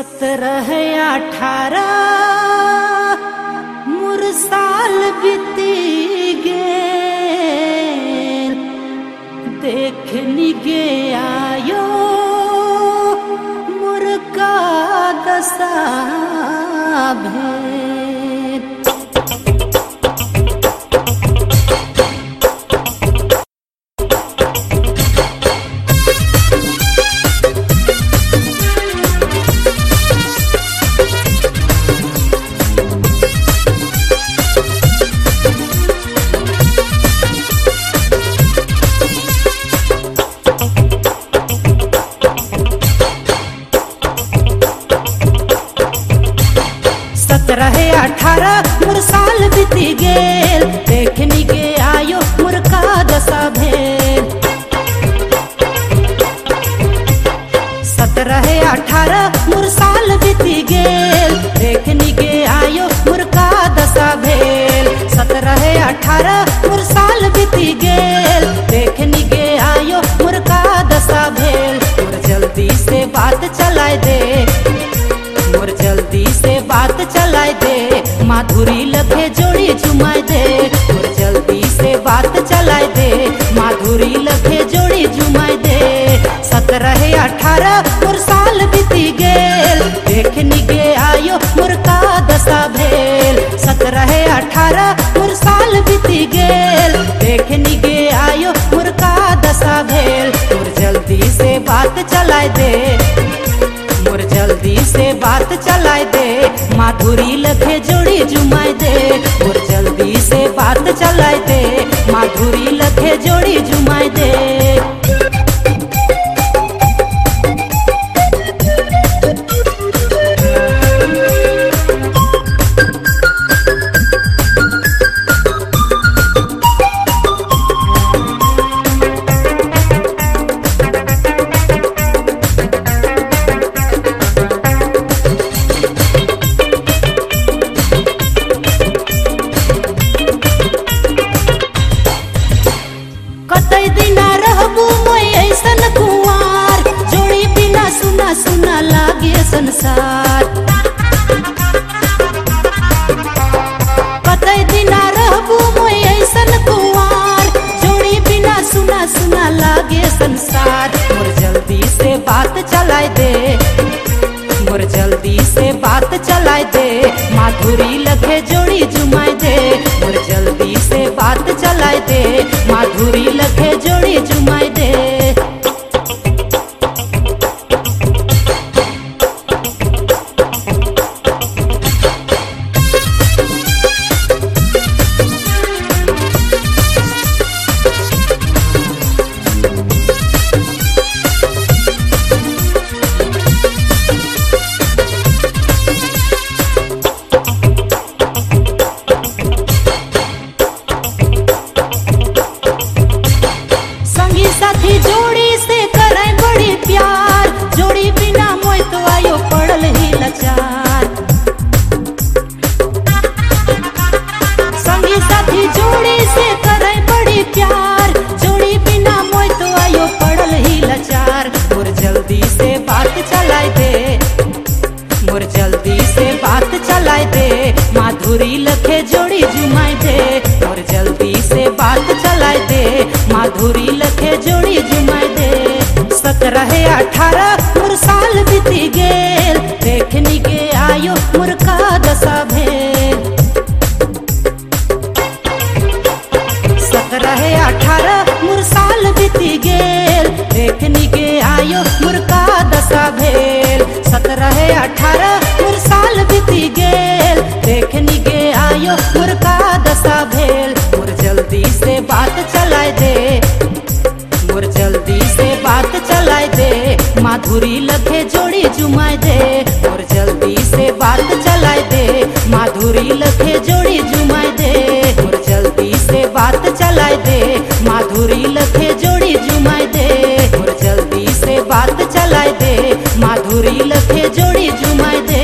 सत्रह अठारह मुरसाल बीती गे देखनी गे आयो मुर का दशा सत्रह अठारह मोर साल बीती गेल। देखनी गे आयो मोर का दशा भेल। सत्रह अठारह मोर साल बीती गेल। देखनी आयो मोर का दशा भेल। सत्रह अठारह साल बीती गेल। देखनी आयो का दशा भेल। जल्दी से बात चलाए दे। चलाए दे। माधुरी लखे जोड़ी जुमाए दे। मोर जल्दी से बात चलाए दे। माधुरी लखे जोड़ी जुमाए दे। सत्रह, अठारह मोर साल बीती गेल। देखनी गे आयो मोर का दशा भेल। सत्रह, अठारह मोर साल बीती गेल। देखनी गे आयो मोर का दशा भेल। मोर जल्दी से बात चलाए दे। से बात चलाए दे। माधुरी लखे जोड़ी जुमाए दे। रहबू ऐसन जोड़ी बिना सुना सुना लागे संसार। मोर जल्दी से बात चलाए दे। मोर जल्दी से बात चलाए दे। माधुरी लगे जोड़ी जुमाए दे। मोर जल्दी से बात चलाए दे। माधुरी माधुरी लखे जोड़ी जुमाए दे मोर जल्दी से बात चलाए दे। माधुरी लखे जोड़ी जुमाए दे। सत्रह, अठारह मोर साल बीती गेल, देखनी के आयो मोर का दशा भेल। सत्रह, अठारह मोर साल बीती गेल, देखनी के आयो मोर का दशा भेल। सत्रह, अठारह दशा भेल। जल्दी से बात चलाए दे। जल्दी से बात चलाए दे। माधुरी लखे जोड़ी जुमाए दे। मोर जल्दी से बात चलाए दे। माधुरी लखे जोड़ी जुमाए दे। मोर जल्दी से बात चलाए दे। माधुरी लखे जोड़ी जुमाए दे। मोर जल्दी से बात चलाए दे। माधुरी लखे जोड़ी जुमाए दे।